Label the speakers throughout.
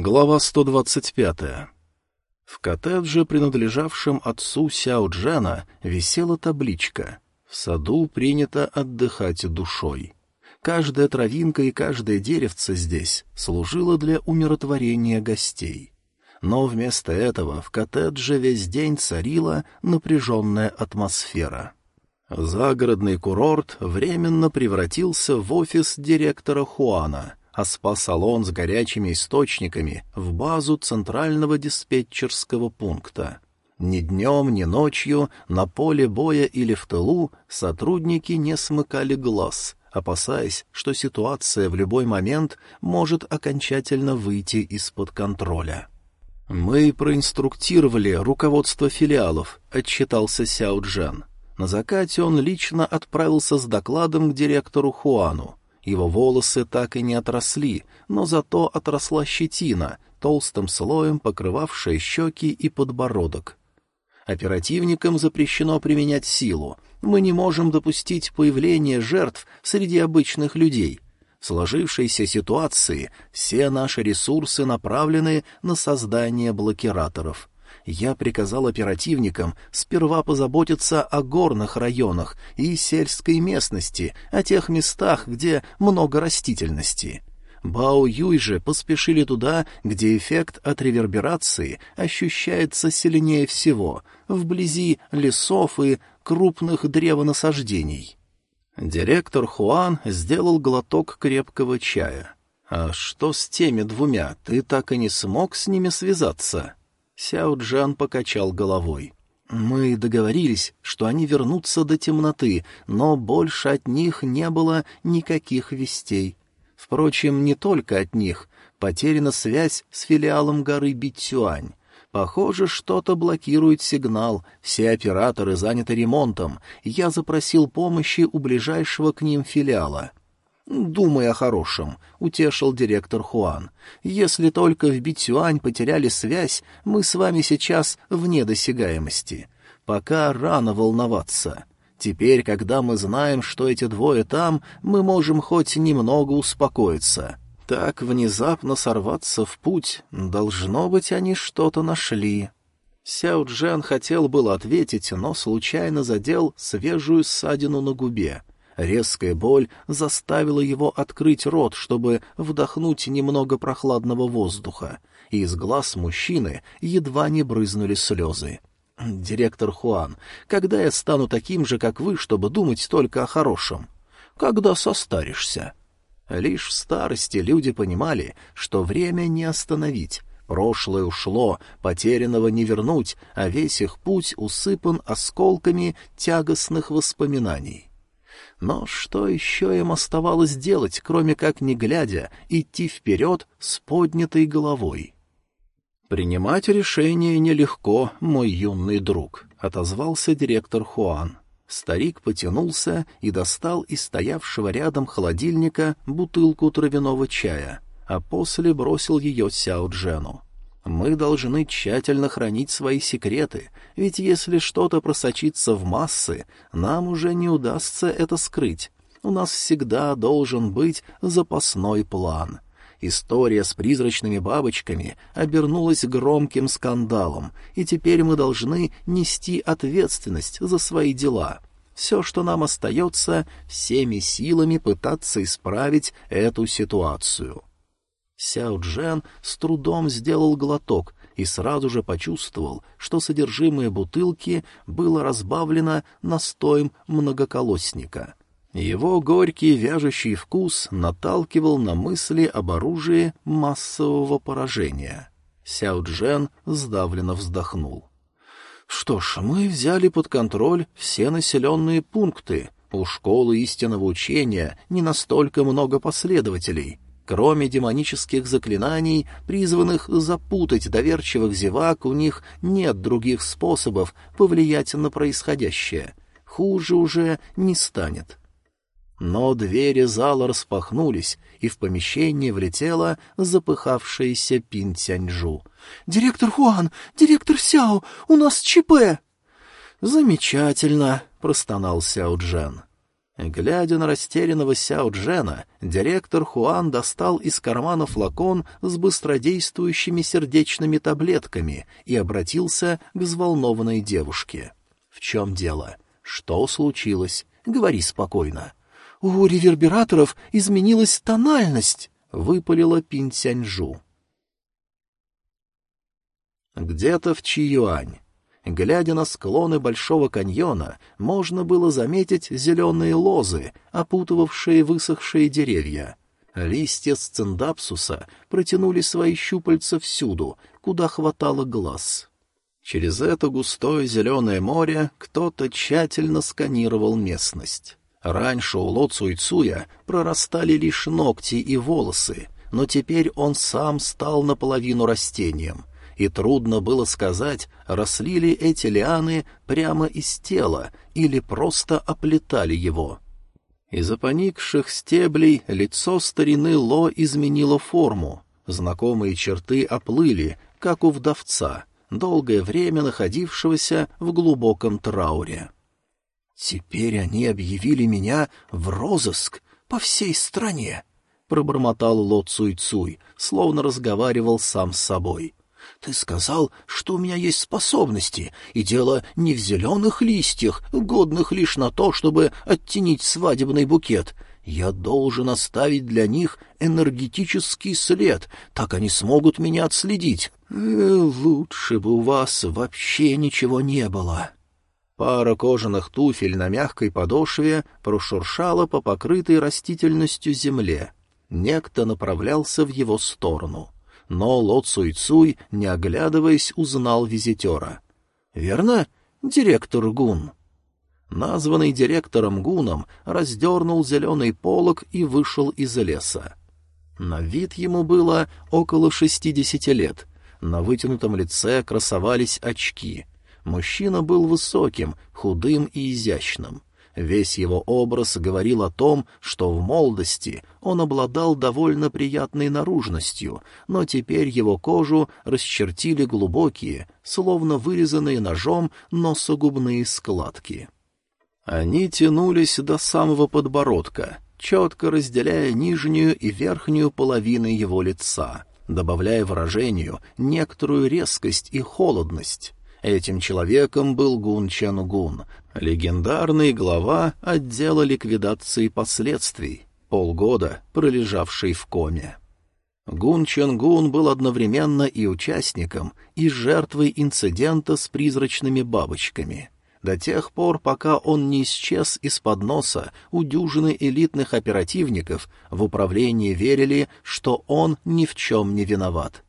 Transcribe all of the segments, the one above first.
Speaker 1: Глава 125. В коттедже, принадлежавшем отцу Сяо Джана, висела табличка «В саду принято отдыхать душой». Каждая травинка и каждое деревце здесь служило для умиротворения гостей. Но вместо этого в коттедже весь день царила напряженная атмосфера. Загородный курорт временно превратился в офис директора Хуана — а спа-салон с горячими источниками в базу центрального диспетчерского пункта. Ни днем, ни ночью на поле боя или в тылу сотрудники не смыкали глаз, опасаясь, что ситуация в любой момент может окончательно выйти из-под контроля. «Мы проинструктировали руководство филиалов», — отчитался Сяо Джен. На закате он лично отправился с докладом к директору Хуану. Его волосы так и не отросли, но зато отросла щетина, толстым слоем покрывавшая щеки и подбородок. Оперативникам запрещено применять силу. Мы не можем допустить появления жертв среди обычных людей. В сложившейся ситуации все наши ресурсы направлены на создание блокираторов я приказал оперативникам сперва позаботиться о горных районах и сельской местности, о тех местах, где много растительности. Бао Юй же поспешили туда, где эффект от реверберации ощущается сильнее всего, вблизи лесов и крупных древонасаждений. Директор Хуан сделал глоток крепкого чая. «А что с теми двумя? Ты так и не смог с ними связаться?» Сяо Джан покачал головой. «Мы договорились, что они вернутся до темноты, но больше от них не было никаких вестей. Впрочем, не только от них. Потеряна связь с филиалом горы Битсюань. Похоже, что-то блокирует сигнал. Все операторы заняты ремонтом. Я запросил помощи у ближайшего к ним филиала. «Думай о хорошем», — утешил директор Хуан. «Если только в Битюань потеряли связь, мы с вами сейчас вне досягаемости. Пока рано волноваться. Теперь, когда мы знаем, что эти двое там, мы можем хоть немного успокоиться. Так внезапно сорваться в путь, должно быть, они что-то нашли». Сяо Джан хотел было ответить, но случайно задел свежую ссадину на губе — Резкая боль заставила его открыть рот, чтобы вдохнуть немного прохладного воздуха, и из глаз мужчины едва не брызнули слезы. «Директор Хуан, когда я стану таким же, как вы, чтобы думать только о хорошем? Когда состаришься?» Лишь в старости люди понимали, что время не остановить, Прошлое ушло, потерянного не вернуть, а весь их путь усыпан осколками тягостных воспоминаний. Но что еще им оставалось делать, кроме как, не глядя, идти вперед с поднятой головой? «Принимать решение нелегко, мой юный друг», — отозвался директор Хуан. Старик потянулся и достал из стоявшего рядом холодильника бутылку травяного чая, а после бросил ее Сяо Джену. Мы должны тщательно хранить свои секреты, ведь если что-то просочится в массы, нам уже не удастся это скрыть. У нас всегда должен быть запасной план. История с призрачными бабочками обернулась громким скандалом, и теперь мы должны нести ответственность за свои дела. Все, что нам остается, всеми силами пытаться исправить эту ситуацию. Сяо Джен с трудом сделал глоток и сразу же почувствовал, что содержимое бутылки было разбавлено настоем многоколосника. Его горький вяжущий вкус наталкивал на мысли об оружии массового поражения. Сяо Джен сдавленно вздохнул. «Что ж, мы взяли под контроль все населенные пункты. У школы истинного учения не настолько много последователей». Кроме демонических заклинаний, призванных запутать доверчивых зевак, у них нет других способов повлиять на происходящее. Хуже уже не станет. Но двери зала распахнулись, и в помещение влетела запыхавшаяся Пин Тяньжу. «Директор Хуан! Директор Сяо! У нас ЧП!» «Замечательно!» — простонал Сяо Джен. Глядя на растерянного Сяо Джена, директор Хуан достал из кармана флакон с быстродействующими сердечными таблетками и обратился к взволнованной девушке. «В чем дело? Что случилось? Говори спокойно».
Speaker 2: «У ревербераторов изменилась тональность», —
Speaker 1: выпалила Пинь-Сяньжу. Где-то в Чиюань Глядя на склоны Большого каньона, можно было заметить зеленые лозы, опутывавшие высохшие деревья. Листья сциндапсуса протянули свои щупальца всюду, куда хватало глаз. Через это густое зеленое море кто-то тщательно сканировал местность. Раньше у Ло Цуйцуя прорастали лишь ногти и волосы, но теперь он сам стал наполовину растением — и трудно было сказать, росли ли эти лианы прямо из тела или просто оплетали его. Из-за поникших стеблей лицо старины Ло изменило форму. Знакомые черты оплыли, как у вдовца, долгое время находившегося в глубоком трауре. «Теперь они объявили меня в розыск по всей стране», — пробормотал Ло Цуй-Цуй, словно разговаривал сам с собой. Ты сказал, что у меня есть способности, и дело не в зеленых листьях, годных лишь на то, чтобы оттенить свадебный букет. Я должен оставить для них энергетический след, так они смогут меня отследить. Э, лучше бы у вас вообще ничего не было. Пара кожаных туфель на мягкой подошве прошуршала по покрытой растительностью земле. Некто направлялся в его сторону — но Ло Цуй Цуй, не оглядываясь, узнал визитера. «Верно, директор Гун?» Названный директором Гуном раздернул зеленый полог и вышел из леса. На вид ему было около шестидесяти лет. На вытянутом лице красовались очки. Мужчина был высоким, худым и изящным. Весь его образ говорил о том, что в молодости он обладал довольно приятной наружностью, но теперь его кожу расчертили глубокие, словно вырезанные ножом носогубные складки. Они тянулись до самого подбородка, четко разделяя нижнюю и верхнюю половины его лица, добавляя выражению некоторую резкость и холодность. Этим человеком был Гун Чен Гун, легендарный глава отдела ликвидации последствий, полгода пролежавший в коме. Гун Чен Гун был одновременно и участником, и жертвой инцидента с призрачными бабочками. До тех пор, пока он не исчез из-под носа у дюжины элитных оперативников, в управлении верили, что он ни в чем не виноват —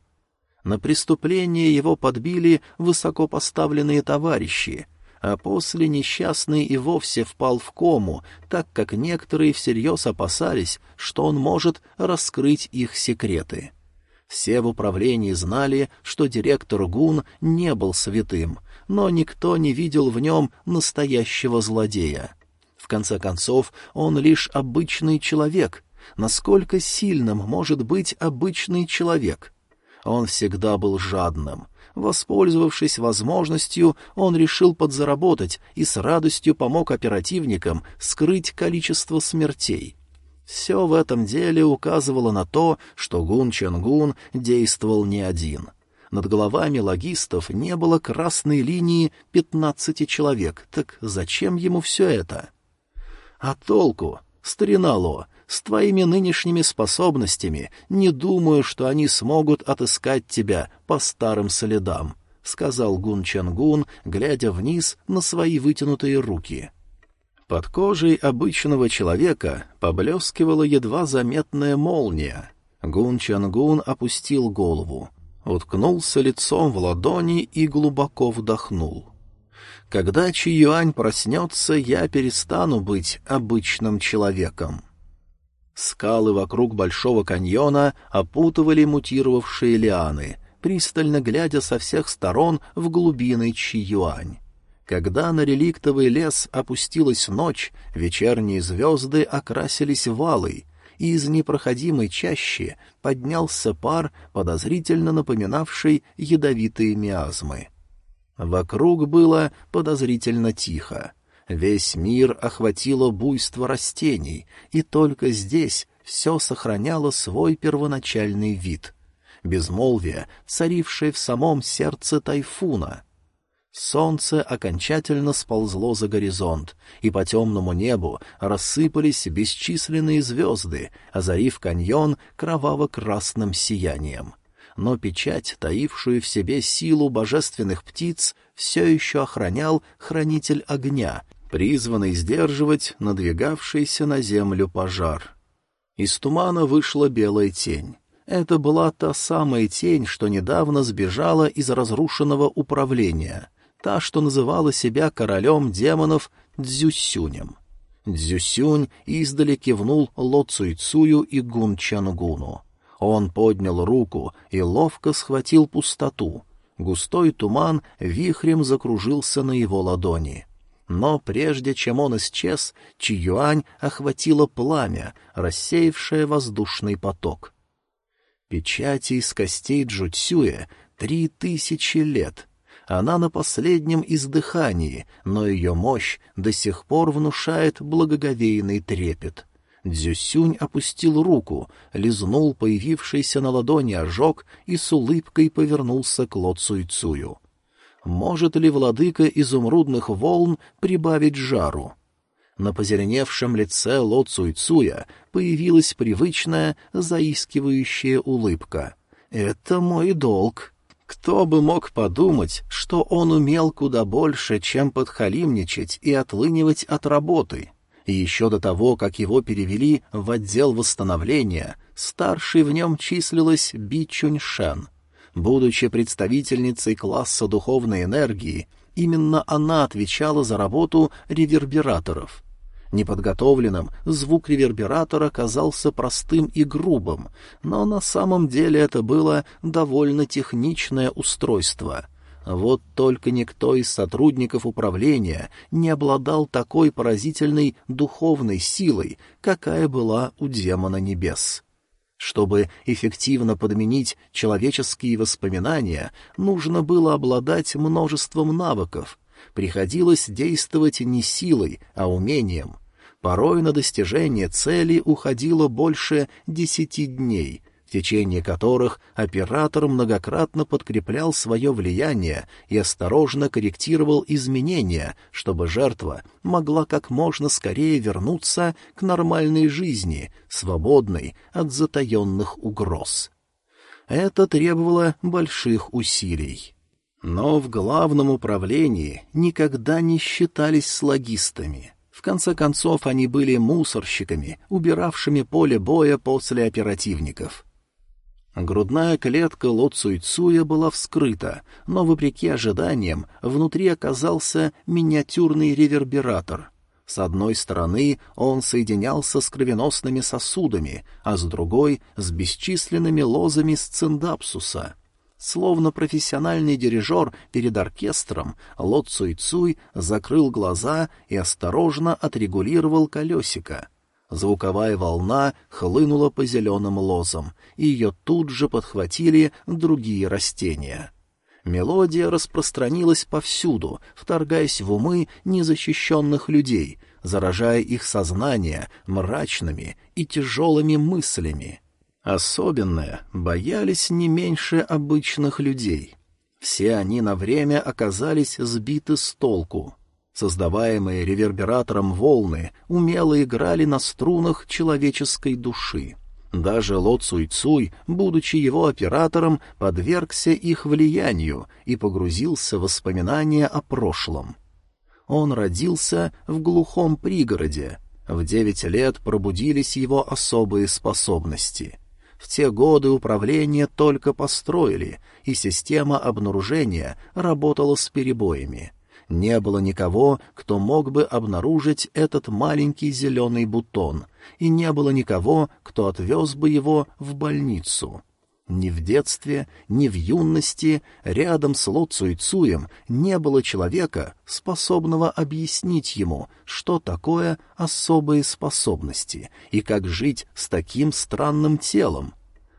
Speaker 1: на преступление его подбили высокопоставленные товарищи, а после несчастный и вовсе впал в кому, так как некоторые всерьез опасались, что он может раскрыть их секреты. Все в управлении знали, что директор Гун не был святым, но никто не видел в нем настоящего злодея. В конце концов, он лишь обычный человек. Насколько сильным может быть обычный человек — он всегда был жадным. Воспользовавшись возможностью, он решил подзаработать и с радостью помог оперативникам скрыть количество смертей. Все в этом деле указывало на то, что Гун Ченгун действовал не один. Над головами логистов не было красной линии пятнадцати человек, так зачем ему все это? А толку? Старина Ло, с твоими нынешними способностями не думаю, что они смогут отыскать тебя по старым следам», — сказал Гун Чангун, глядя вниз на свои вытянутые руки. Под кожей обычного человека поблескивала едва заметная молния. Гун Чангун опустил голову, уткнулся лицом в ладони и глубоко вдохнул. «Когда Чи Юань проснется, я перестану быть обычным человеком». Скалы вокруг Большого каньона опутывали мутировавшие лианы, пристально глядя со всех сторон в глубины Чиюань. Когда на реликтовый лес опустилась ночь, вечерние звезды окрасились валой, и из непроходимой чащи поднялся пар, подозрительно напоминавший ядовитые миазмы. Вокруг было подозрительно тихо. Весь мир охватило буйство растений, и только здесь все сохраняло свой первоначальный вид. Безмолвие, царившее в самом сердце тайфуна. Солнце окончательно сползло за горизонт, и по темному небу рассыпались бесчисленные звезды, озарив каньон кроваво-красным сиянием. Но печать, таившую в себе силу божественных птиц, все еще охранял хранитель огня, призванный сдерживать надвигавшийся на землю пожар. Из тумана вышла белая тень. Это была та самая тень, что недавно сбежала из разрушенного управления, та, что называла себя королем демонов Дзюсюнем. Дзюсюнь издали кивнул Ло Цуйцую и Гун Чангуну. Он поднял руку и ловко схватил пустоту. Густой туман вихрем закружился на его ладони. Но прежде чем он исчез, Чиюань охватило пламя, рассеявшее воздушный поток. Печати из костей Джуцюя три тысячи лет. Она на последнем издыхании, но ее мощь до сих пор внушает благоговейный трепет. Дзюсюнь опустил руку, лизнул появившийся на ладони ожог и с улыбкой повернулся к Ло Цуйцую. Может ли владыка изумрудных волн прибавить жару? На позеленевшем лице Ло Цуйцуя появилась привычная, заискивающая улыбка. «Это мой долг». Кто бы мог подумать, что он умел куда больше, чем подхалимничать и отлынивать от работы. И еще до того, как его перевели в отдел восстановления, старшей в нем числилась Би Чуньшен — Будучи представительницей класса духовной энергии, именно она отвечала за работу ревербераторов. Неподготовленным звук ревербератора казался простым и грубым, но на самом деле это было довольно техничное устройство. Вот только никто из сотрудников управления не обладал такой поразительной духовной силой, какая была у демона небес. Чтобы эффективно подменить человеческие воспоминания, нужно было обладать множеством навыков. Приходилось действовать не силой, а умением. Порой на достижение цели уходило больше десяти дней, в течение которых оператор многократно подкреплял свое влияние и осторожно корректировал изменения, чтобы жертва могла как можно скорее вернуться к нормальной жизни, свободной от затаенных угроз. Это требовало больших усилий. Но в главном управлении никогда не считались слогистами — в конце концов, они были мусорщиками, убиравшими поле боя после оперативников. Грудная клетка Ло Цуйцуя была вскрыта, но, вопреки ожиданиям, внутри оказался миниатюрный ревербератор. С одной стороны он соединялся с кровеносными сосудами, а с другой — с бесчисленными лозами сциндапсуса. Словно профессиональный дирижер перед оркестром, Ло Цуйцуй закрыл глаза и осторожно отрегулировал колесико — Звуковая волна хлынула по зеленым лозам, и ее тут же подхватили другие растения. Мелодия распространилась повсюду, вторгаясь в умы незащищенных людей, заражая их сознание мрачными и тяжелыми мыслями. Особенное боялись не меньше обычных людей. Все они на время оказались сбиты с толку — Создаваемые ревербератором волны умело играли на струнах человеческой души. Даже Ло Цуй Цуй, будучи его оператором, подвергся их влиянию и погрузился в воспоминания о прошлом. Он родился в глухом пригороде. В девять лет пробудились его особые способности. В те годы управление только построили, и система обнаружения работала с перебоями — не было никого, кто мог бы обнаружить этот маленький зеленый бутон, и не было никого, кто отвез бы его в больницу. Ни в детстве, ни в юности рядом с Ло Цуйцуем не было человека, способного объяснить ему, что такое особые способности и как жить с таким странным телом.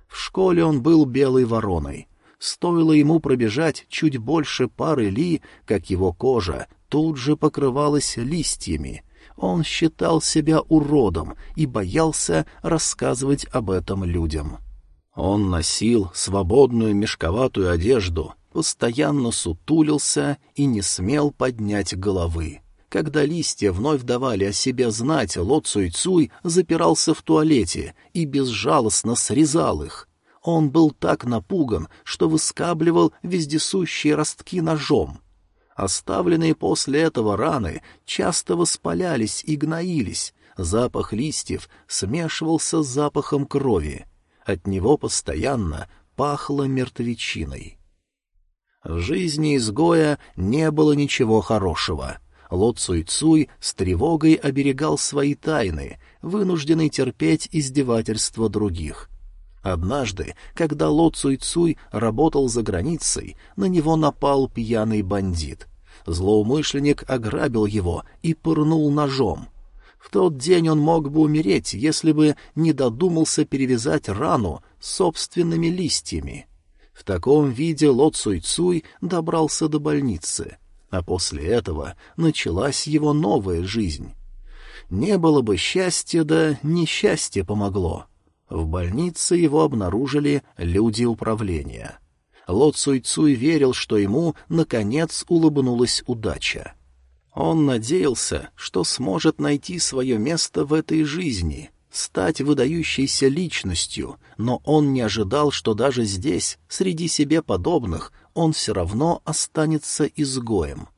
Speaker 1: В школе он был белой вороной, Стоило ему пробежать чуть больше пары ли, как его кожа тут же покрывалось листьями. Он считал себя уродом и боялся рассказывать об этом людям. Он носил свободную мешковатую одежду, постоянно сутулился и не смел поднять головы. Когда листья вновь давали о себе знать, Ло Цуй Цуй запирался в туалете и безжалостно срезал их. Он был так напуган, что выскабливал вездесущие ростки ножом. Оставленные после этого раны часто воспалялись и гноились, запах листьев смешивался с запахом крови. От него постоянно пахло мертвечиной. В жизни изгоя не было ничего хорошего — Ло Цуй Цуй с тревогой оберегал свои тайны, вынужденный терпеть издевательства других. Однажды, когда Ло Цуй Цуй работал за границей, на него напал пьяный бандит. Злоумышленник ограбил его и пырнул ножом. В тот день он мог бы умереть, если бы не додумался перевязать рану собственными листьями. В таком виде Ло Цуй Цуй добрался до больницы а после этого началась его новая жизнь. Не было бы счастья, да несчастье помогло. В больнице его обнаружили люди управления. Ло Цуй Цуй верил, что ему, наконец, улыбнулась удача. Он надеялся, что сможет найти свое место в этой жизни, стать выдающейся личностью, но он не ожидал, что даже здесь, среди себе подобных, он все равно останется изгоем.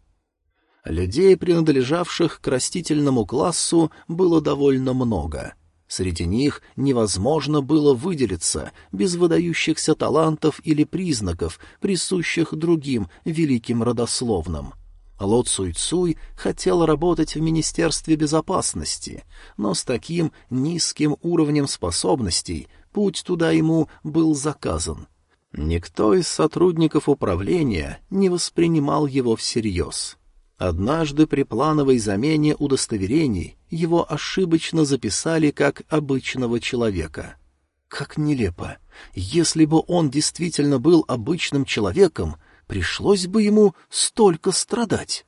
Speaker 1: Людей, принадлежавших к растительному классу, было довольно много. Среди них невозможно было выделиться без выдающихся талантов или признаков, присущих другим великим родословным. Ло Цуй Цуй хотел работать в Министерстве безопасности, но с таким низким уровнем способностей путь туда ему был заказан — Никто из сотрудников управления не воспринимал его всерьез. Однажды при плановой замене удостоверений его ошибочно записали как обычного человека. Как нелепо! Если бы он действительно был обычным человеком, пришлось бы ему столько страдать.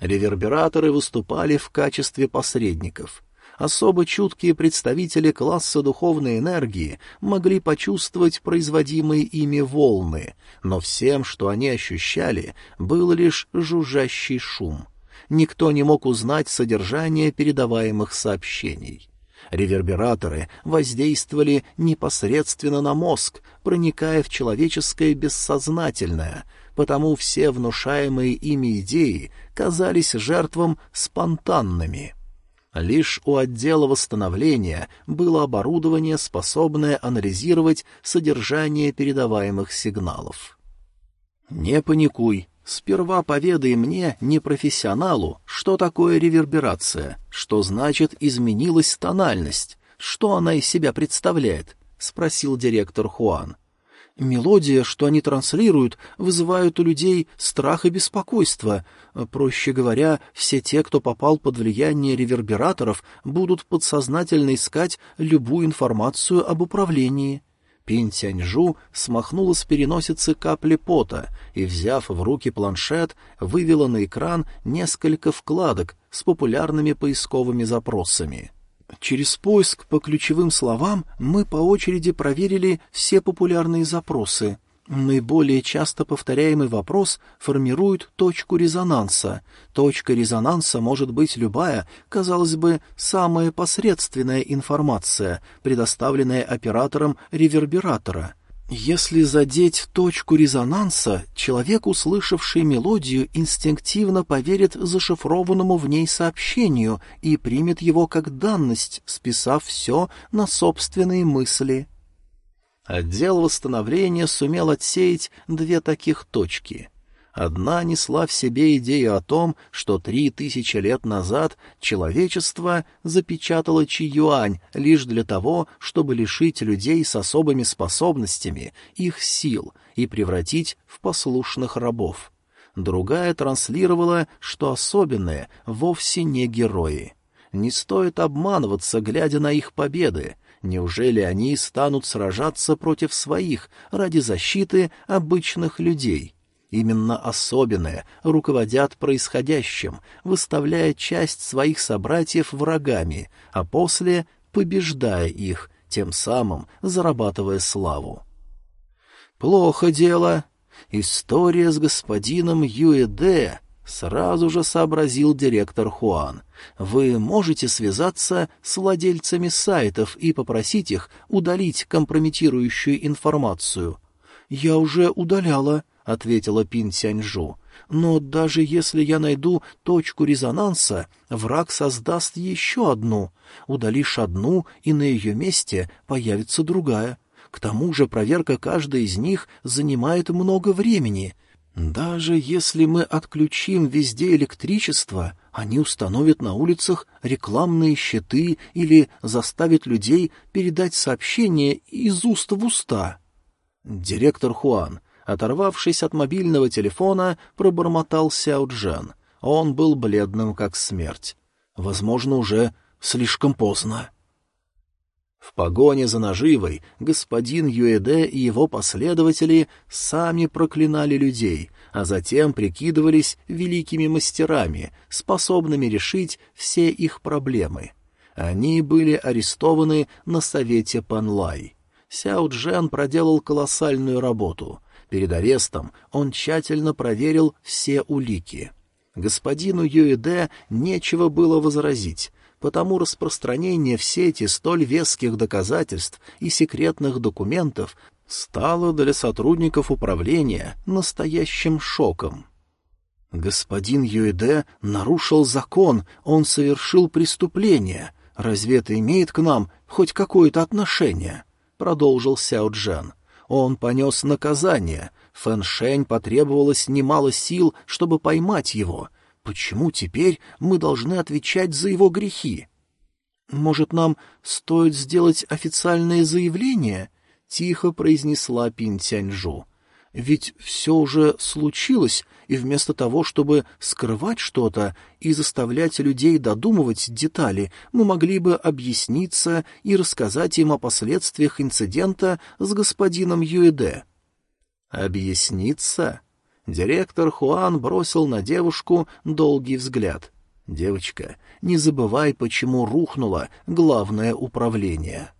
Speaker 1: Ревербераторы выступали в качестве посредников. Особо чуткие представители класса духовной энергии могли почувствовать производимые ими волны, но всем, что они ощущали, был лишь жужжащий шум. Никто не мог узнать содержание передаваемых сообщений. Ревербераторы воздействовали непосредственно на мозг, проникая в человеческое бессознательное, потому все внушаемые ими идеи казались жертвам спонтанными — Лишь у отдела восстановления было оборудование, способное анализировать содержание передаваемых сигналов. «Не паникуй. Сперва поведай мне, непрофессионалу, что такое реверберация, что значит изменилась тональность, что она из себя представляет», — спросил директор Хуан. Мелодия, что они транслируют, вызывают у людей страх и беспокойство. Проще говоря, все те, кто попал под влияние ревербераторов, будут подсознательно искать любую информацию об управлении. Пин Тяньжу смахнула с переносицы капли пота и, взяв в руки планшет, вывела на экран несколько вкладок с популярными поисковыми запросами. Через поиск по ключевым словам мы по очереди проверили все популярные запросы. Наиболее часто повторяемый вопрос формирует точку резонанса. Точка резонанса может быть любая, казалось бы, самая посредственная информация, предоставленная оператором ревербератора — если задеть точку резонанса, человек, услышавший мелодию, инстинктивно поверит зашифрованному в ней сообщению и примет его как данность, списав все на собственные мысли. Отдел восстановления сумел отсеять две таких точки — Одна несла в себе идею о том, что три тысячи лет назад человечество запечатало Чи-Юань лишь для того, чтобы лишить людей с особыми способностями их сил и превратить в послушных рабов. Другая транслировала, что особенные вовсе не герои. Не стоит обманываться, глядя на их победы. Неужели они станут сражаться против своих ради защиты обычных людей? Именно особенные руководят происходящим, выставляя часть своих собратьев врагами, а после побеждая их, тем самым зарабатывая славу. Плохо дело. История с господином Юэде Сразу же сообразил директор Хуан. Вы можете связаться с владельцами сайтов и попросить их удалить компрометирующую информацию. Я уже удаляла, ответила Пин Сяньжу. Но даже если я найду точку резонанса, враг создаст еще одну. Удалишь одну, и на ее месте появится другая. К тому же проверка каждой из них занимает много времени. Даже если мы отключим везде электричество, они установят на улицах рекламные щиты или заставят людей передать сообщение из уст в уста. Директор Хуан, оторвавшись от мобильного телефона, пробормотал Сяо Джен. Он был бледным, как смерть. Возможно, уже слишком поздно. В погоне за наживой господин Юэде и его последователи сами проклинали людей, а затем прикидывались великими мастерами, способными решить все их проблемы. Они были арестованы на совете Панлай. Сяо Джен проделал колоссальную работу. Перед арестом он тщательно проверил все улики. Господину Юэде нечего было возразить, потому распространение в сети столь веских доказательств и секретных документов стало для сотрудников управления настоящим шоком. Господин Юэде нарушил закон, он совершил преступление. Разве это имеет к нам хоть какое-то отношение? Продолжил Сяо Джен. Он понес наказание. Фэншень потребовалось немало сил, чтобы поймать его, Почему теперь мы должны отвечать за его грехи? Может, нам стоит сделать официальное заявление? Тихо произнесла Пин Тяньжу. Ведь все уже случилось, и вместо того, чтобы скрывать что-то и заставлять людей додумывать детали, мы могли бы объясниться и рассказать им о последствиях инцидента с господином Юэде. «Объясниться?» Директор Хуан бросил на девушку долгий взгляд. «Девочка, не забывай, почему рухнуло главное управление».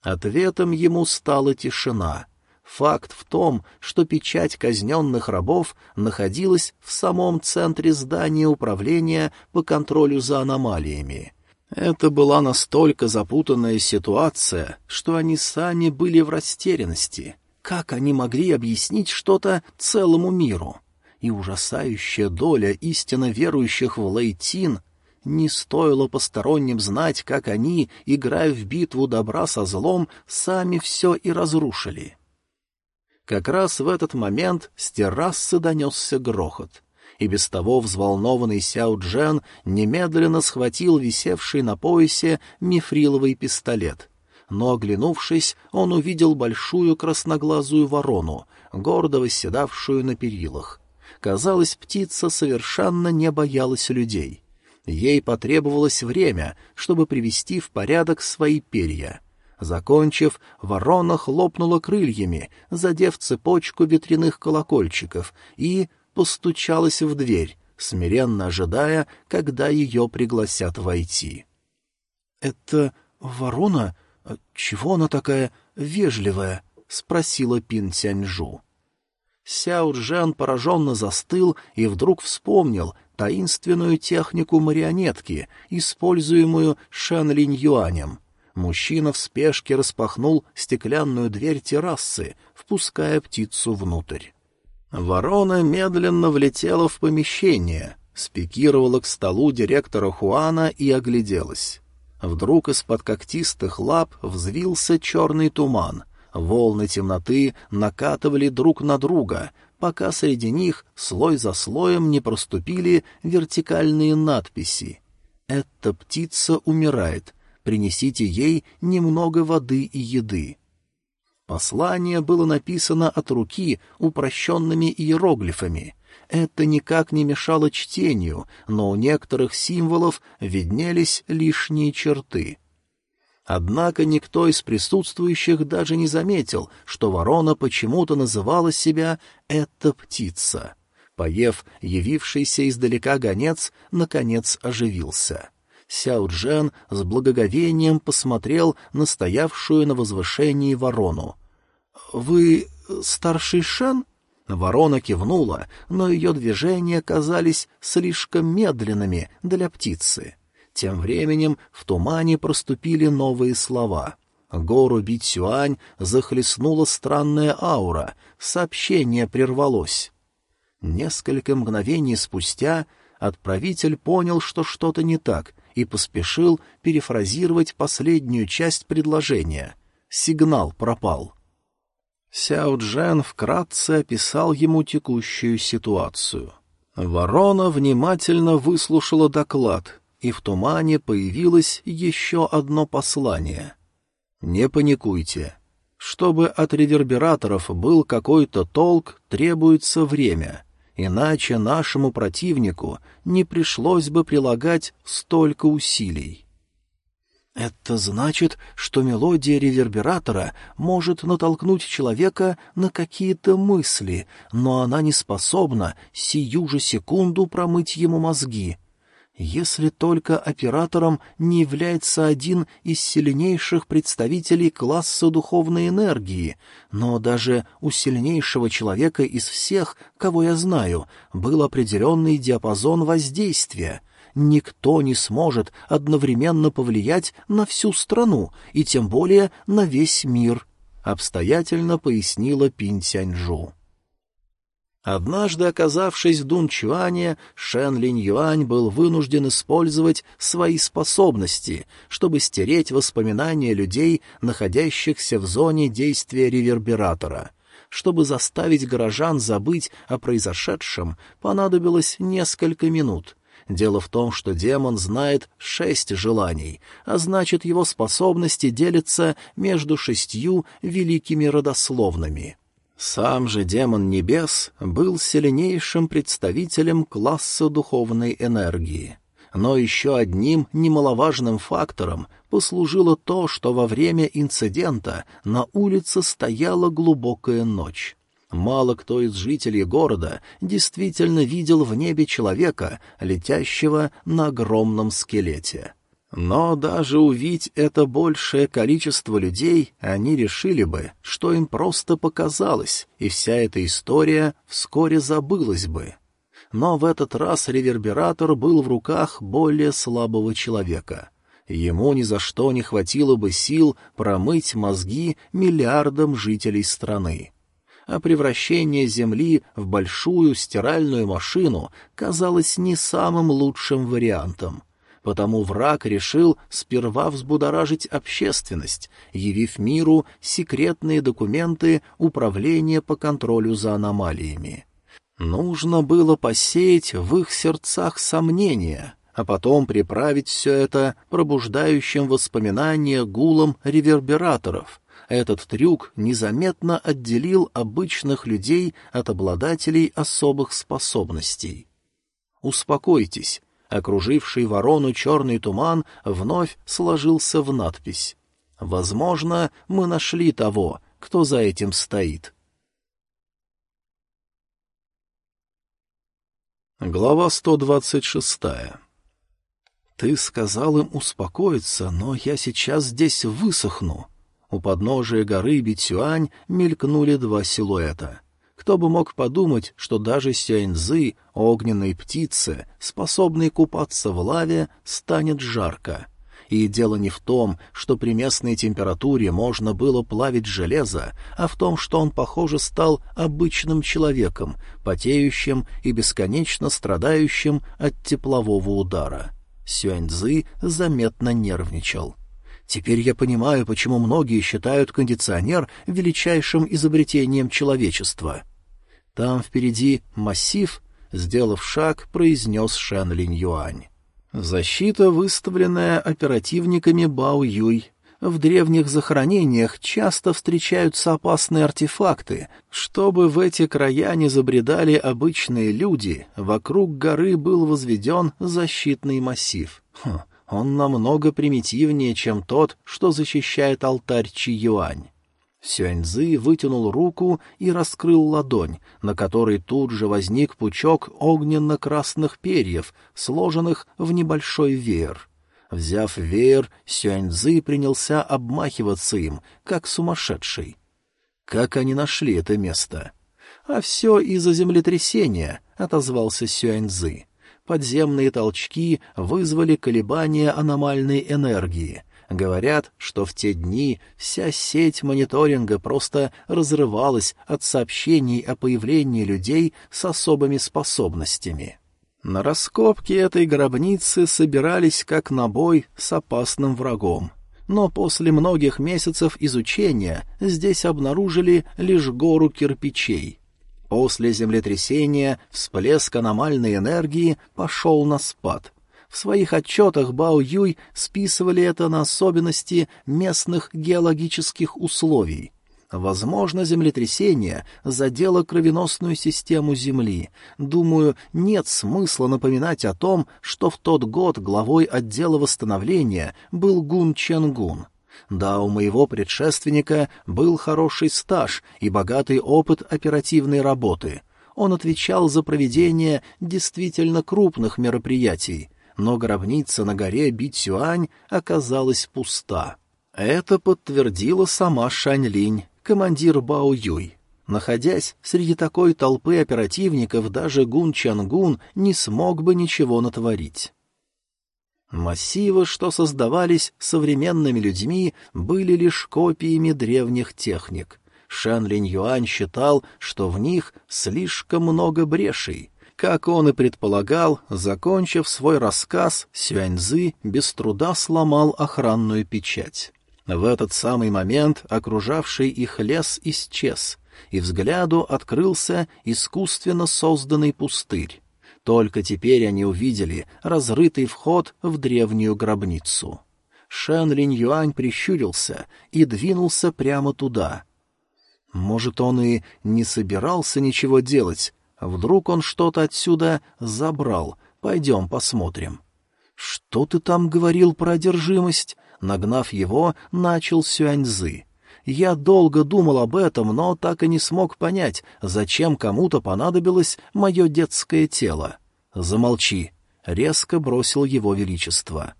Speaker 1: Ответом ему стала тишина. Факт в том, что печать казненных рабов находилась в самом центре здания управления по контролю за аномалиями. Это была настолько запутанная ситуация, что они сами были в растерянности. Как они могли объяснить что-то целому миру? И ужасающая доля истинно верующих в Лейтин не стоило посторонним знать, как они, играя в битву добра со злом, сами все и разрушили. Как раз в этот момент с террасы донесся грохот, и без того взволнованный Сяо Джен немедленно схватил висевший на поясе мифриловый пистолет но, оглянувшись, он увидел большую красноглазую ворону, гордо восседавшую на перилах. Казалось, птица совершенно не боялась людей. Ей потребовалось время, чтобы привести в порядок свои перья. Закончив, ворона хлопнула крыльями, задев цепочку ветряных колокольчиков, и постучалась в дверь, смиренно ожидая, когда ее пригласят войти. — Это ворона? «А «Чего она такая вежливая?» — спросила Пин Тяньжу. Сяо Джан пораженно застыл и вдруг вспомнил таинственную технику марионетки, используемую Шэн Линь Юанем. Мужчина в спешке распахнул стеклянную дверь террасы, впуская птицу внутрь. Ворона медленно влетела в помещение, спикировала к столу директора Хуана и огляделась. Вдруг из-под когтистых лап взвился черный туман. Волны темноты накатывали друг на друга, пока среди них слой за слоем не проступили вертикальные надписи. «Эта птица умирает. Принесите ей немного воды и еды». Послание было написано от руки упрощенными иероглифами — это никак не мешало чтению, но у некоторых символов виднелись лишние черты. Однако никто из присутствующих даже не заметил, что ворона почему-то называла себя «эта птица». Поев, явившийся издалека гонец, наконец оживился. Сяо Джен с благоговением посмотрел на стоявшую на возвышении ворону. «Вы старший Шан?» Ворона кивнула, но ее движения казались слишком медленными для птицы. Тем временем в тумане проступили новые слова. Гору Битсюань захлестнула странная аура, сообщение прервалось. Несколько мгновений спустя отправитель понял, что что-то не так, и поспешил перефразировать последнюю часть предложения. Сигнал пропал. Сяо Джен вкратце описал ему текущую ситуацию. Ворона внимательно выслушала доклад и в тумане появилось еще одно послание. «Не паникуйте. Чтобы от ревербераторов был какой-то толк, требуется время, иначе нашему противнику не пришлось бы прилагать столько усилий». Это значит, что мелодия ревербератора может натолкнуть человека на какие-то мысли, но она не способна сию же секунду промыть ему мозги. Если только оператором не является один из сильнейших представителей класса духовной энергии, но даже у сильнейшего человека из всех, кого я знаю, был определенный диапазон воздействия. Никто не сможет одновременно повлиять на всю страну, и тем более на весь мир, — обстоятельно пояснила Пинь Тяньжу. Однажды, оказавшись в Дунчуане, Шен Линь Юань был вынужден использовать свои способности, чтобы стереть воспоминания людей, находящихся в зоне действия ревербератора. Чтобы заставить горожан забыть о произошедшем, понадобилось несколько минут. Дело в том, что демон знает шесть желаний, а значит, его способности делятся между шестью великими родословными — сам же демон небес был сильнейшим представителем класса духовной энергии. Но еще одним немаловажным фактором послужило то, что во время инцидента на улице стояла глубокая ночь. Мало кто из жителей города действительно видел в небе человека, летящего на огромном скелете. Но даже увидеть это большее количество людей, они решили бы, что им просто показалось, и вся эта история вскоре забылась бы. Но в этот раз ревербератор был в руках более слабого человека. Ему ни за что не хватило бы сил промыть мозги миллиардам жителей страны а превращение Земли в большую стиральную машину казалось не самым лучшим вариантом потому враг решил сперва взбудоражить общественность, явив миру секретные документы Управления по контролю за аномалиями. Нужно было посеять в их сердцах сомнения, а потом приправить все это пробуждающим воспоминания гулом ревербераторов. Этот трюк незаметно отделил обычных людей от обладателей особых способностей. Успокойтесь, окруживший ворону черный туман вновь сложился в надпись. «Возможно, мы нашли того, кто за этим стоит». Глава 126 «Ты сказал им успокоиться, но я сейчас здесь высохну». У подножия горы Битюань мелькнули два силуэта — кто бы мог подумать, что даже сяньзы, огненной птице, способной купаться в лаве, станет жарко. И дело не в том, что при местной температуре можно было плавить железо, а в том, что он, похоже, стал обычным человеком, потеющим и бесконечно страдающим от теплового удара. Сюаньзы заметно нервничал. Теперь я понимаю, почему многие считают кондиционер величайшим изобретением человечества. Там впереди массив, сделав шаг, произнес Шэн Линь Юань. Защита, выставленная оперативниками Бао Юй. В древних захоронениях часто встречаются опасные артефакты. Чтобы в эти края не забредали обычные люди, вокруг горы был возведен защитный массив. Хм, Он намного примитивнее, чем тот, что защищает алтарь Чи-Юань. Сюаньзы вытянул руку и раскрыл ладонь, на которой тут же возник пучок огненно-красных перьев, сложенных в небольшой веер. Взяв веер, Сюаньзы принялся обмахиваться им, как сумасшедший. Как они нашли это место? А все из-за землетрясения, — отозвался Сюаньзы. Подземные толчки вызвали колебания аномальной энергии — Говорят, что в те дни вся сеть мониторинга просто разрывалась от сообщений о появлении людей с особыми способностями. На раскопке этой гробницы собирались как на бой с опасным врагом. Но после многих месяцев изучения здесь обнаружили лишь гору кирпичей. После землетрясения всплеск аномальной энергии пошел на спад — в своих отчетах Бао Юй списывали это на особенности местных геологических условий. Возможно, землетрясение задело кровеносную систему Земли. Думаю, нет смысла напоминать о том, что в тот год главой отдела восстановления был Гун Ченгун. Да, у моего предшественника был хороший стаж и богатый опыт оперативной работы. Он отвечал за проведение действительно крупных мероприятий — но гробница на горе Битюань оказалась пуста. Это подтвердила сама Шаньлинь, командир Бао Юй. Находясь среди такой толпы оперативников, даже Гун Чангун не смог бы ничего натворить. Массивы, что создавались современными людьми, были лишь копиями древних техник. Шан Линь Юань считал, что в них слишком много брешей, как он и предполагал, закончив свой рассказ, Сюаньзы без труда сломал охранную печать. В этот самый момент окружавший их лес исчез, и взгляду открылся искусственно созданный пустырь. Только теперь они увидели разрытый вход в древнюю гробницу. Шэн Линь Юань прищурился и двинулся прямо туда. Может, он и не собирался ничего делать, Вдруг он что-то отсюда забрал. Пойдем посмотрим. «Что ты там говорил про одержимость?» Нагнав его, начал Сюаньзы. Я долго думал об этом, но так и не смог понять, зачем кому-то понадобилось мое детское тело. «Замолчи!» — резко бросил его величество.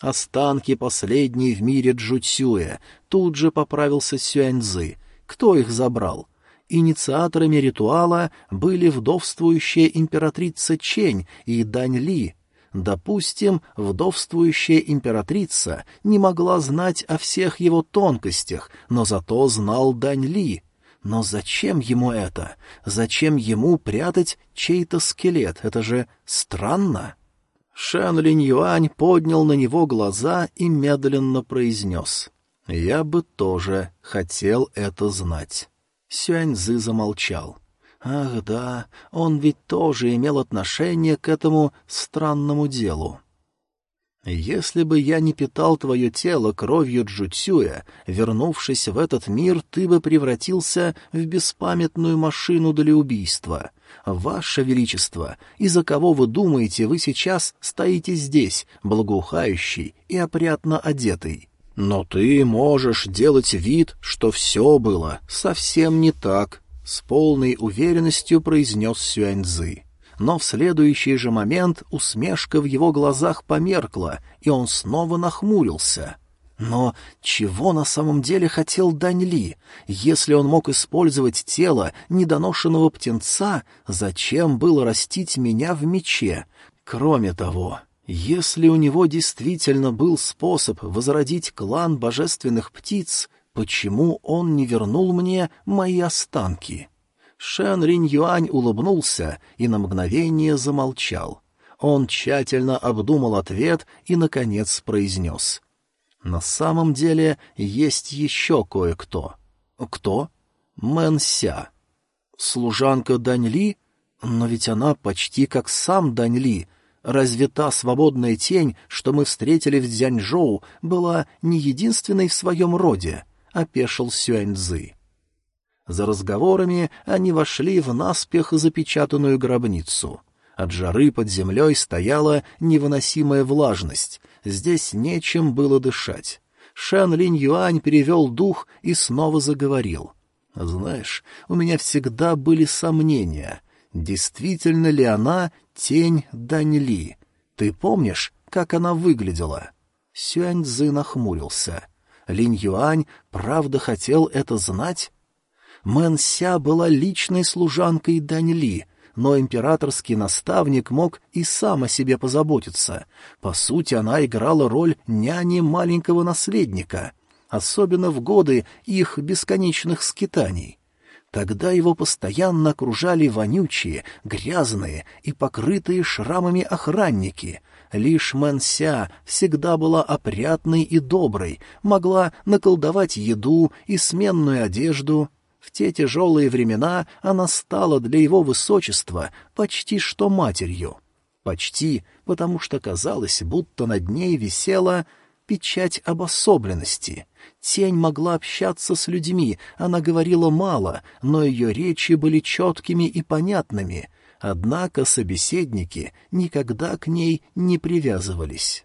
Speaker 1: Останки последней в мире Джуцюя. Тут же поправился Сюаньзы. Кто их забрал? Инициаторами ритуала были вдовствующая императрица Чень и Дань Ли. Допустим, вдовствующая императрица не могла знать о всех его тонкостях, но зато знал Дань Ли. Но зачем ему это? Зачем ему прятать чей-то скелет? Это же странно. Шэн Линь Юань поднял на него глаза и медленно произнес. «Я бы тоже хотел это знать». Сюаньзы замолчал. «Ах да, он ведь тоже имел отношение к этому странному делу». «Если бы я не питал твое тело кровью Джуцюя, вернувшись в этот мир, ты бы превратился в беспамятную машину для убийства. Ваше Величество, из-за кого вы думаете, вы сейчас стоите здесь, благоухающий и опрятно одетый? «Но ты можешь делать вид, что все было совсем не так», — с полной уверенностью произнес Сюаньзы. Но в следующий же момент усмешка в его глазах померкла, и он снова нахмурился. Но чего на самом деле хотел Дань Ли? Если он мог использовать тело недоношенного птенца, зачем было растить меня в мече? Кроме того, если у него действительно был способ возродить клан божественных птиц, почему он не вернул мне мои останки? Шэн Ринь Юань улыбнулся и на мгновение замолчал. Он тщательно обдумал ответ и, наконец, произнес. «На самом деле есть еще кое-кто». «Кто?» «Мэн Ся». «Служанка Дань Ли? Но ведь она почти как сам Дань Ли», Разве та свободная тень, что мы встретили в Дзяньжоу, была не единственной в своем роде? — опешил Сюаньзы. За разговорами они вошли в наспех запечатанную гробницу. От жары под землей стояла невыносимая влажность. Здесь нечем было дышать. Шан Линь Юань перевел дух и снова заговорил. «Знаешь, у меня всегда были сомнения. Действительно ли она тень Дань Ли? Ты помнишь, как она выглядела?» Сюань Цзы нахмурился. Линь Юань правда хотел это знать? Мэн Ся была личной служанкой Дань Ли, но императорский наставник мог и сам о себе позаботиться. По сути, она играла роль няни маленького наследника, особенно в годы их бесконечных скитаний. Тогда его постоянно окружали вонючие, грязные и покрытые шрамами охранники. Лишь Мэнся всегда была опрятной и доброй, могла наколдовать еду и сменную одежду. В те тяжелые времена она стала для его высочества почти что матерью. Почти, потому что казалось, будто над ней висела печать обособленности. Тень могла общаться с людьми, она говорила мало, но ее речи были четкими и понятными, однако собеседники никогда к ней не привязывались.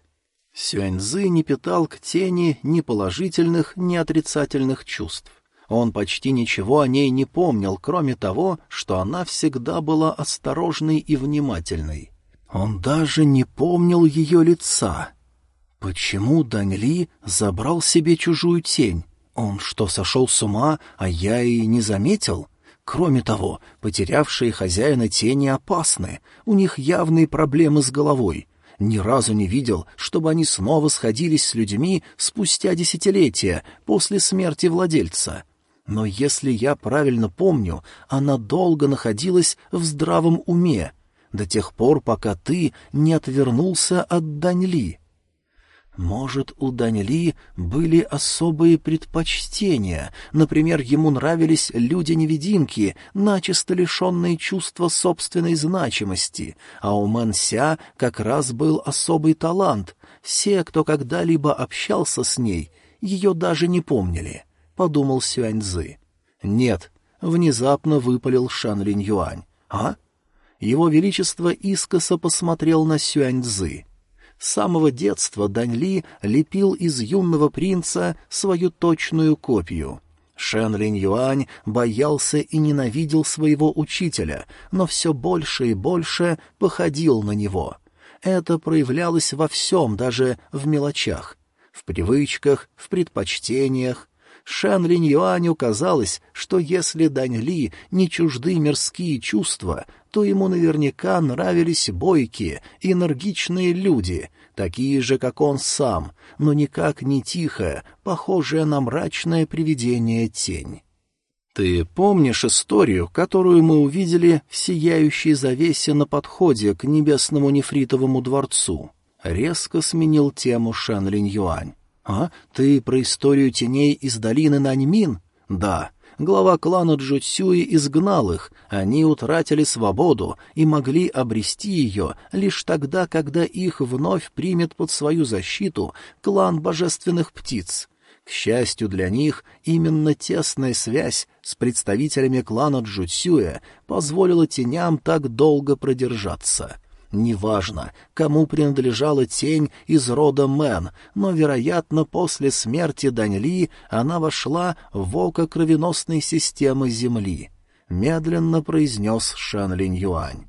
Speaker 1: Сюаньзы не питал к тени ни положительных, ни отрицательных чувств. Он почти ничего о ней не помнил, кроме того, что она всегда была осторожной и внимательной. Он даже не помнил ее лица. Почему Дань Ли забрал себе чужую тень? Он что, сошел с ума, а я и не заметил? Кроме того, потерявшие хозяина тени опасны, у них явные проблемы с головой. Ни разу не видел, чтобы они снова сходились с людьми спустя десятилетия после смерти владельца. Но если я правильно помню, она долго находилась в здравом уме, до тех пор, пока ты не отвернулся от Даньли. Может, у Даньли были особые предпочтения, например, ему нравились люди-невидимки, начисто лишенные чувства собственной значимости, а у Мэнся как раз был особый талант. Все, кто когда-либо общался с ней, ее даже не помнили. — подумал Сюаньзы. «Нет», — внезапно выпалил Шан Линь Юань. «А?» Его Величество искоса посмотрел на Сюаньзы. С самого детства Дань Ли лепил из юного принца свою точную копию. Шен Линь Юань боялся и ненавидел своего учителя, но все больше и больше походил на него. Это проявлялось во всем, даже в мелочах. В привычках, в предпочтениях, Шан Линь Юаню казалось, что если Дань Ли не чужды мирские чувства, то ему наверняка нравились бойкие, энергичные люди, такие же, как он сам, но никак не тихая, похожая на мрачное привидение тень. «Ты помнишь историю, которую мы увидели в сияющей завесе на подходе к небесному нефритовому дворцу?» Резко сменил тему Шан Линь Юань. «А? Ты про историю теней из долины Наньмин?» «Да. Глава клана Джуцюи изгнал их, они утратили свободу и могли обрести ее лишь тогда, когда их вновь примет под свою защиту клан божественных птиц». К счастью для них, именно тесная связь с представителями клана Джуцюя позволила теням так долго продержаться. Неважно, кому принадлежала тень из рода Мэн, но, вероятно, после смерти Даньли она вошла в око кровеносной системы Земли. Медленно произнес Шан Линь Юань.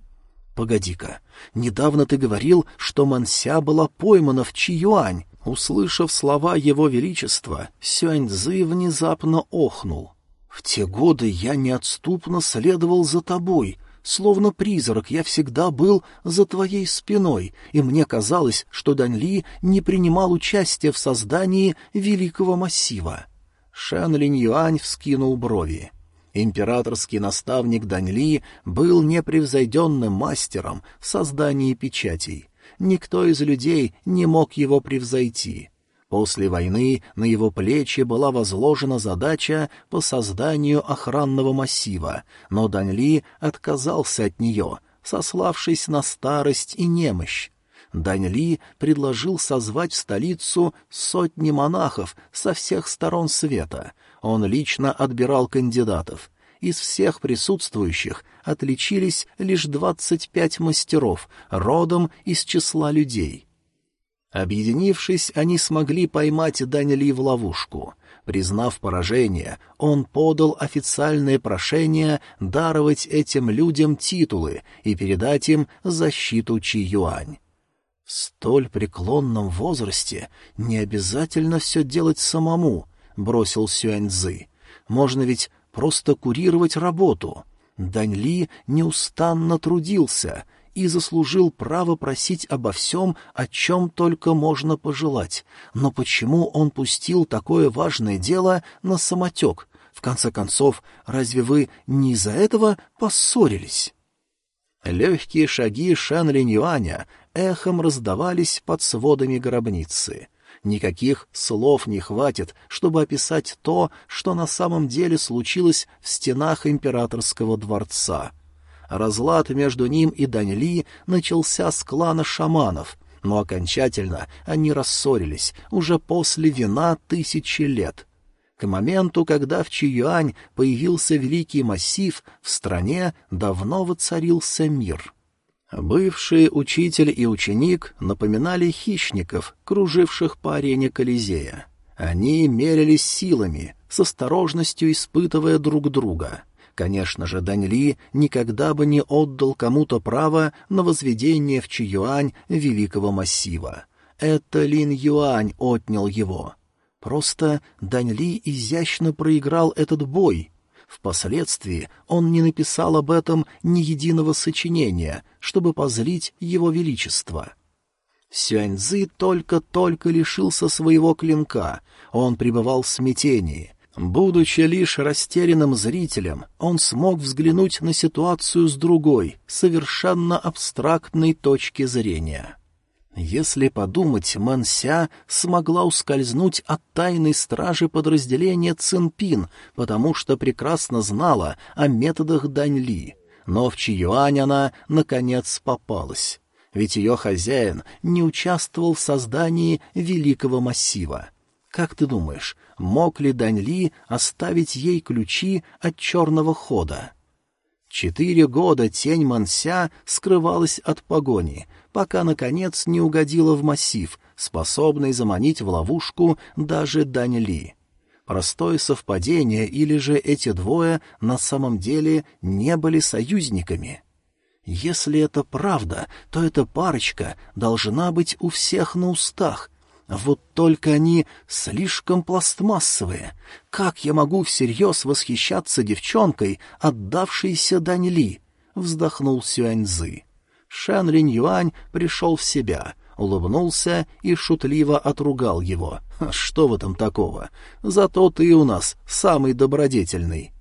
Speaker 1: «Погоди-ка, недавно ты говорил, что Манся была поймана в Чиюань». Услышав слова его величества, Сюаньзы внезапно охнул. «В те годы я неотступно следовал за тобой, Словно призрак я всегда был за твоей спиной, и мне казалось, что Даньли не принимал участия в создании великого массива. Шэн Линь Юань вскинул брови. Императорский наставник Даньли был непревзойденным мастером в создании печатей. Никто из людей не мог его превзойти. После войны на его плечи была возложена задача по созданию охранного массива, но Даньли отказался от нее, сославшись на старость и немощь. Даньли предложил созвать в столицу сотни монахов со всех сторон света. Он лично отбирал кандидатов. Из всех присутствующих отличились лишь двадцать пять мастеров, родом из числа людей. Объединившись, они смогли поймать Данили в ловушку. Признав поражение, он подал официальное прошение даровать этим людям титулы и передать им защиту Чи-Юань. В столь преклонном возрасте не обязательно все делать самому, — бросил Сюаньзы. Можно ведь просто курировать работу. Дань Ли неустанно трудился и заслужил право просить обо всем, о чем только можно пожелать. Но почему он пустил такое важное дело на самотек? В конце концов, разве вы не из-за этого поссорились? Легкие шаги Шан Линь эхом раздавались под сводами гробницы. Никаких слов не хватит, чтобы описать то, что на самом деле случилось в стенах императорского дворца. Разлад между ним и Даньли начался с клана шаманов, но окончательно они рассорились уже после вина тысячи лет. К моменту, когда в Чиюань появился великий массив, в стране давно воцарился мир — Бывший учитель и ученик напоминали хищников, круживших по арене Колизея. Они мерились силами, с осторожностью испытывая друг друга. Конечно же, Даньли никогда бы не отдал кому-то право на возведение в Чиюань великого массива. Это Лин Юань отнял его. Просто Даньли изящно проиграл этот бой — Впоследствии он не написал об этом ни единого сочинения, чтобы позлить его величество. Сюаньзы только-только лишился своего клинка, он пребывал в смятении. Будучи лишь растерянным зрителем, он смог взглянуть на ситуацию с другой, совершенно абстрактной точки зрения. Если подумать, Манся смогла ускользнуть от тайной стражи подразделения Цинпин, потому что прекрасно знала о методах Даньли. Но в Чиюань она, наконец, попалась. Ведь ее хозяин не участвовал в создании великого массива. Как ты думаешь, мог ли Даньли оставить ей ключи от черного хода? Четыре года тень Манся скрывалась от погони, пока, наконец, не угодила в массив, способный заманить в ловушку даже Дань. Простое совпадение или же эти двое на самом деле не были союзниками? Если это правда, то эта парочка должна быть у всех на устах, вот только они слишком пластмассовые. Как я могу всерьез восхищаться девчонкой, отдавшейся Дань Ли? — вздохнул Сюаньзы. Шан Линь Юань пришел в себя, улыбнулся и шутливо отругал его. «Что в этом такого? Зато ты у нас самый добродетельный».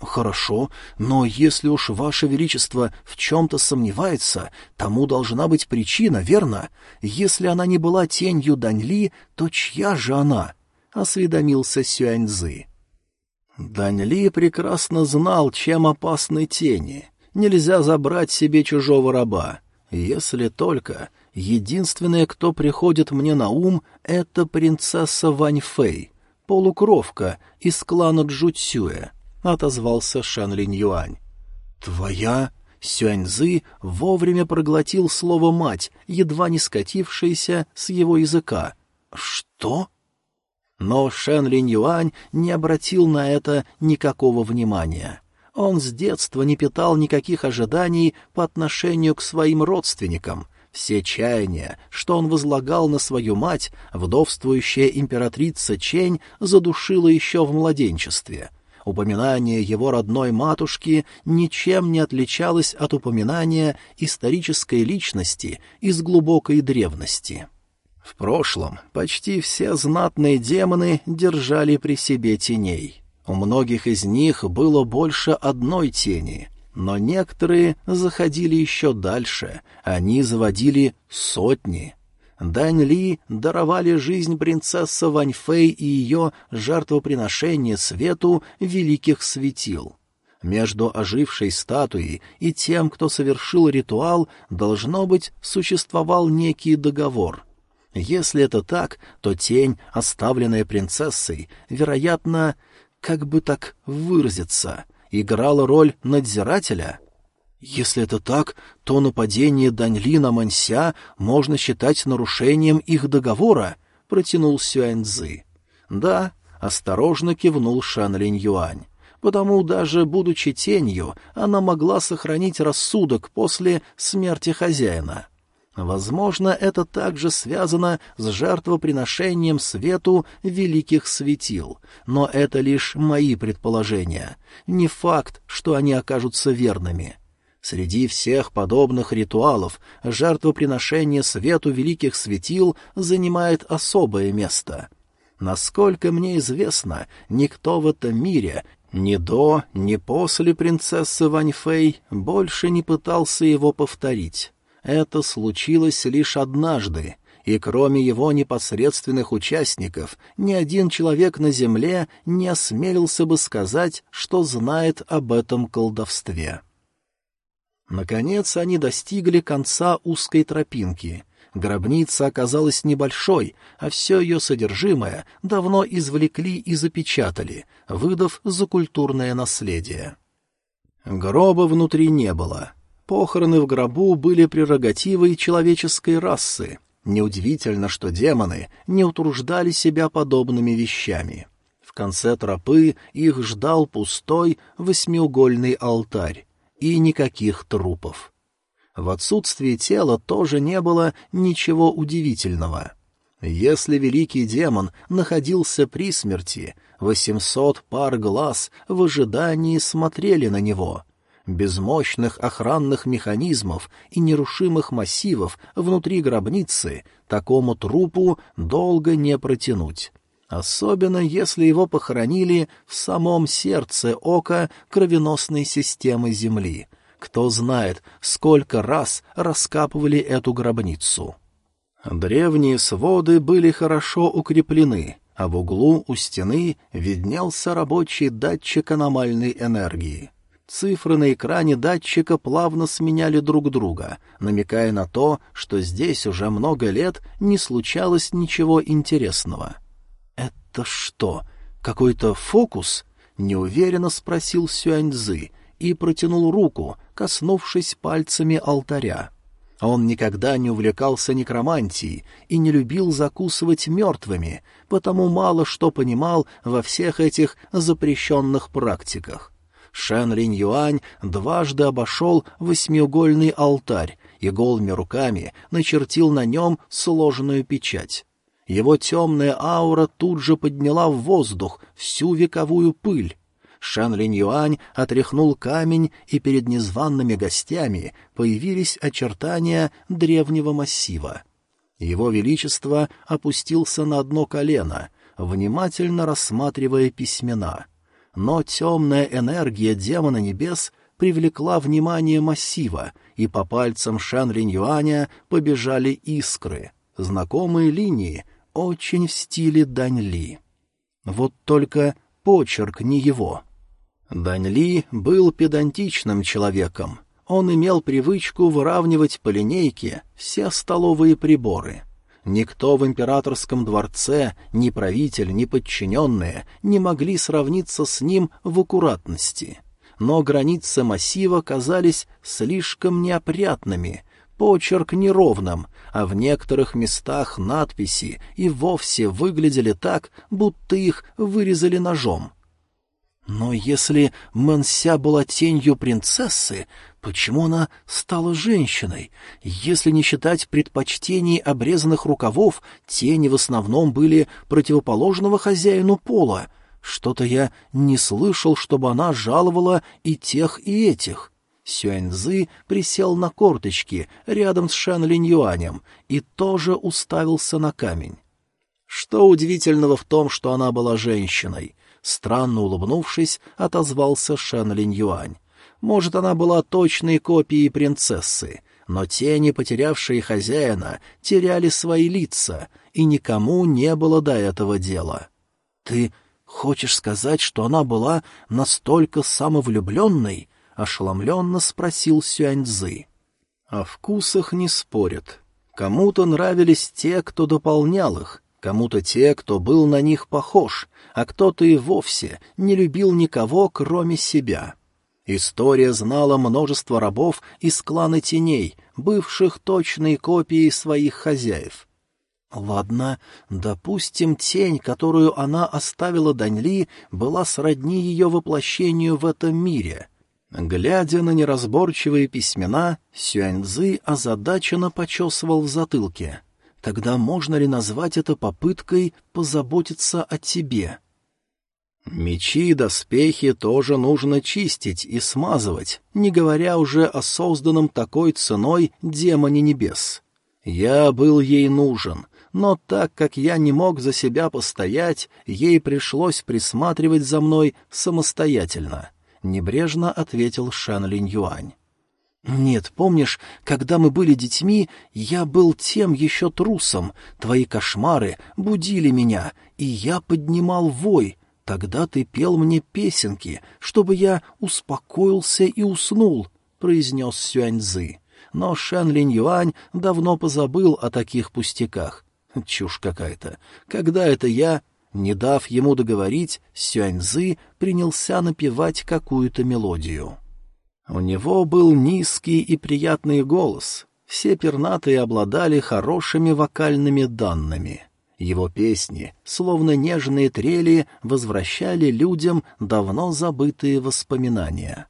Speaker 1: «Хорошо, но если уж Ваше Величество в чем-то сомневается, тому должна быть причина, верно? Если она не была тенью Даньли, то чья же она?» — осведомился Сюаньзы. Даньли прекрасно знал, чем опасны тени. Нельзя забрать себе чужого раба. Если только единственное, кто приходит мне на ум, это принцесса Вань Фэй, полукровка из клана Джуцюэ, — отозвался Шан Линь Юань. «Твоя?» Сюаньзы вовремя проглотил слово «мать», едва не скатившееся с его языка. «Что?» Но Шэн Линь Юань не обратил на это никакого внимания. Он с детства не питал никаких ожиданий по отношению к своим родственникам. Все чаяния, что он возлагал на свою мать, вдовствующая императрица Чень задушила еще в младенчестве. Упоминание его родной матушки ничем не отличалось от упоминания исторической личности из глубокой древности. В прошлом почти все знатные демоны держали при себе теней. У многих из них было больше одной тени, но некоторые заходили еще дальше, они заводили сотни. Дань Ли даровали жизнь принцесса Ваньфэй и ее жертвоприношение свету великих светил. Между ожившей статуей и тем, кто совершил ритуал, должно быть, существовал некий договор. Если это так, то тень, оставленная принцессой, вероятно, как бы так выразиться, играла роль надзирателя?
Speaker 2: Если это так, то нападение Даньли на Манся можно считать нарушением их договора, — протянул Сюаньцзы.
Speaker 1: — Да, — осторожно кивнул Шан Линь Юань. Потому даже будучи тенью, она могла сохранить рассудок после смерти хозяина. Возможно, это также связано с жертвоприношением свету великих светил, но это лишь мои предположения. Не факт, что они окажутся верными. Среди всех подобных ритуалов жертвоприношение свету великих светил занимает особое место. Насколько мне известно, никто в этом мире ни до, ни после принцессы Ваньфэй больше не пытался его повторить. Это случилось лишь однажды, и кроме его непосредственных участников, ни один человек на земле не осмелился бы сказать, что знает об этом колдовстве. Наконец они достигли конца узкой тропинки. Гробница оказалась небольшой, а все ее содержимое давно извлекли и запечатали, выдав за культурное наследие. Гроба внутри не было. Похороны в гробу были прерогативой человеческой расы. Неудивительно, что демоны не утруждали себя подобными вещами. В конце тропы их ждал пустой восьмиугольный алтарь, и никаких трупов. В отсутствии тела тоже не было ничего удивительного. Если великий демон находился при смерти, восемьсот пар глаз в ожидании смотрели на него. Без мощных охранных механизмов и нерушимых массивов внутри гробницы такому трупу долго не протянуть особенно если его похоронили в самом сердце ока кровеносной системы Земли. Кто знает, сколько раз раскапывали эту гробницу. Древние своды были хорошо укреплены, а в углу у стены виднелся рабочий датчик аномальной энергии. Цифры на экране датчика плавно сменяли друг друга, намекая на то, что здесь уже много лет не случалось ничего интересного — «Это что, какой-то фокус?» — неуверенно спросил Сюаньзы и протянул руку, коснувшись пальцами алтаря. Он никогда не увлекался некромантией и не любил закусывать мертвыми, потому мало что понимал во всех этих запрещенных практиках. Шен Линь Юань дважды обошел восьмиугольный алтарь и голыми руками начертил на нем сложенную печать. Его темная аура тут же подняла в воздух всю вековую пыль. Шан Линь Юань отряхнул камень, и перед незваными гостями появились очертания древнего массива. Его Величество опустился на одно колено, внимательно рассматривая письмена. Но темная энергия демона небес привлекла внимание массива, и по пальцам Шан Линь Юаня побежали искры. Знакомые линии — очень в стиле Дань Ли. Вот только почерк не его. Дань Ли был педантичным человеком. Он имел привычку выравнивать по линейке все столовые приборы. Никто в императорском дворце, ни правитель, ни подчиненные, не могли сравниться с ним в аккуратности. Но границы массива казались слишком неопрятными, почерк неровным, а в некоторых местах надписи и вовсе выглядели так, будто их вырезали ножом. Но если Мэнся была тенью принцессы, почему она стала женщиной? Если не считать предпочтений обрезанных рукавов, тени в основном были противоположного хозяину пола. Что-то я не слышал, чтобы она жаловала и тех, и этих. — Сюаньзы присел на корточки рядом с Шан Линь Юанем и тоже уставился на камень. Что удивительного в том, что она была женщиной? Странно улыбнувшись, отозвался Шан Линь Юань. Может, она была точной копией принцессы, но тени, потерявшие хозяина, теряли свои лица, и никому не было до этого дела. Ты хочешь сказать, что она была настолько самовлюбленной? Ошеломленно спросил Сюаньзы. О вкусах не спорят. Кому-то нравились те, кто дополнял их, кому-то те, кто был на них похож, а кто-то и вовсе не любил никого, кроме себя.
Speaker 2: История знала множество рабов из клана теней, бывших точной копией своих хозяев. Ладно, допустим, тень, которую она оставила Даньли, была сродни ее воплощению в этом мире. Глядя на неразборчивые письмена, Сюаньзы озадаченно почесывал в затылке. Тогда можно ли назвать это попыткой позаботиться о тебе? Мечи и доспехи тоже нужно чистить и смазывать, не говоря уже о созданном такой ценой демоне небес. Я был ей нужен, но так как я не мог за себя постоять, ей пришлось присматривать за мной самостоятельно. Небрежно ответил Шан Линь Юань. «Нет, помнишь, когда мы были детьми, я был тем еще трусом, твои кошмары будили меня, и я поднимал вой, Тогда ты пел мне песенки, чтобы я успокоился и уснул, — произнес Сюаньзы. Но Шэн Линь Юань давно позабыл о таких пустяках. Чушь какая-то. Когда это я... Не дав ему договорить, Сюаньзы принялся напевать какую-то мелодию. У него был низкий и приятный голос. Все пернатые обладали хорошими вокальными данными. Его песни, словно нежные трели, возвращали людям давно забытые воспоминания.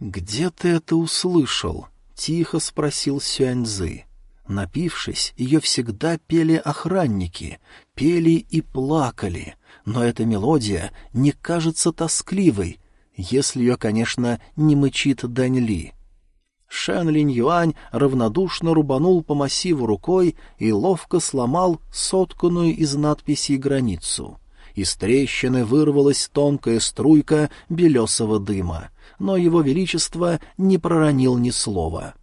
Speaker 2: «Где ты это услышал?» — тихо спросил Сюаньзы. Напившись, ее всегда пели охранники, пели и плакали, но эта мелодия не кажется тоскливой, если ее, конечно, не мычит Дань Ли. Шэн Линь Юань равнодушно рубанул по массиву рукой и ловко сломал сотканную из надписей границу. Из трещины вырвалась тонкая струйка белесого дыма, но его величество не проронил ни слова.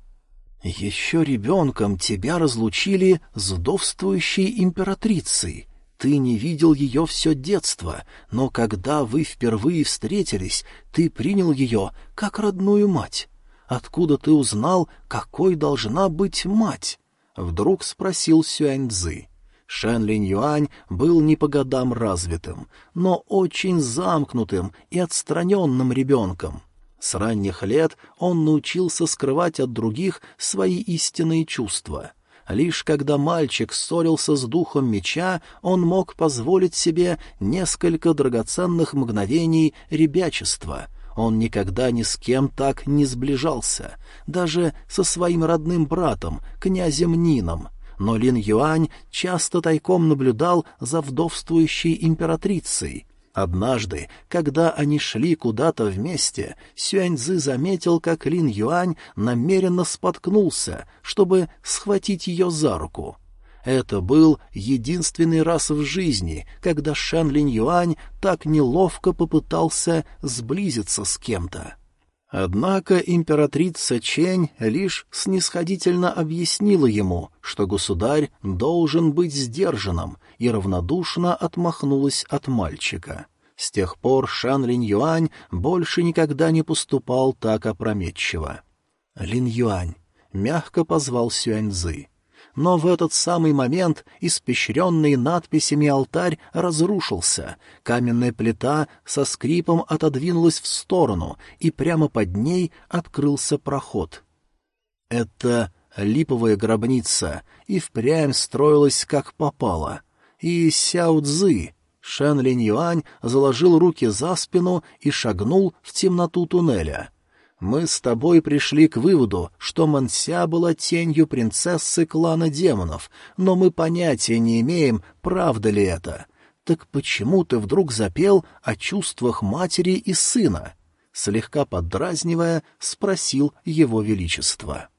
Speaker 2: «Еще ребенком тебя разлучили с вдовствующей императрицей. Ты не видел ее все детство, но когда вы впервые встретились, ты принял ее как родную мать». Откуда ты узнал, какой должна быть мать? Вдруг спросил Сюаньцзы. Шэн Линь Юань был не по годам развитым, но очень замкнутым и отстраненным ребенком. С ранних лет он научился скрывать от других свои истинные чувства. Лишь когда мальчик ссорился с духом меча, он мог позволить себе несколько драгоценных мгновений ребячества — он никогда ни с кем так не сближался, даже со своим родным братом, князем Нином. Но Лин Юань часто тайком наблюдал за вдовствующей императрицей. Однажды, когда они шли куда-то вместе, Сюаньзы заметил, как Лин Юань намеренно споткнулся, чтобы схватить ее за руку. Это был единственный раз в жизни, когда Шэн Линь Юань так неловко попытался сблизиться с кем-то. Однако императрица Чень лишь снисходительно объяснила ему, что государь должен быть сдержанным, и равнодушно отмахнулась от мальчика. С тех пор Шан Линь Юань больше никогда не поступал так опрометчиво. Лин Юань мягко позвал Сюаньзы но в этот самый момент испещренный надписями алтарь разрушился, каменная плита со скрипом отодвинулась в сторону, и прямо под ней открылся проход. Это липовая гробница и впрямь строилась как попало. И Сяо Цзы, Шэн Линь Юань заложил руки за спину и шагнул в темноту туннеля — мы с тобой пришли к выводу, что Манся была тенью принцессы клана демонов, но мы понятия не имеем, правда ли это. Так почему ты вдруг запел о чувствах матери и сына? Слегка поддразнивая, спросил его величество. —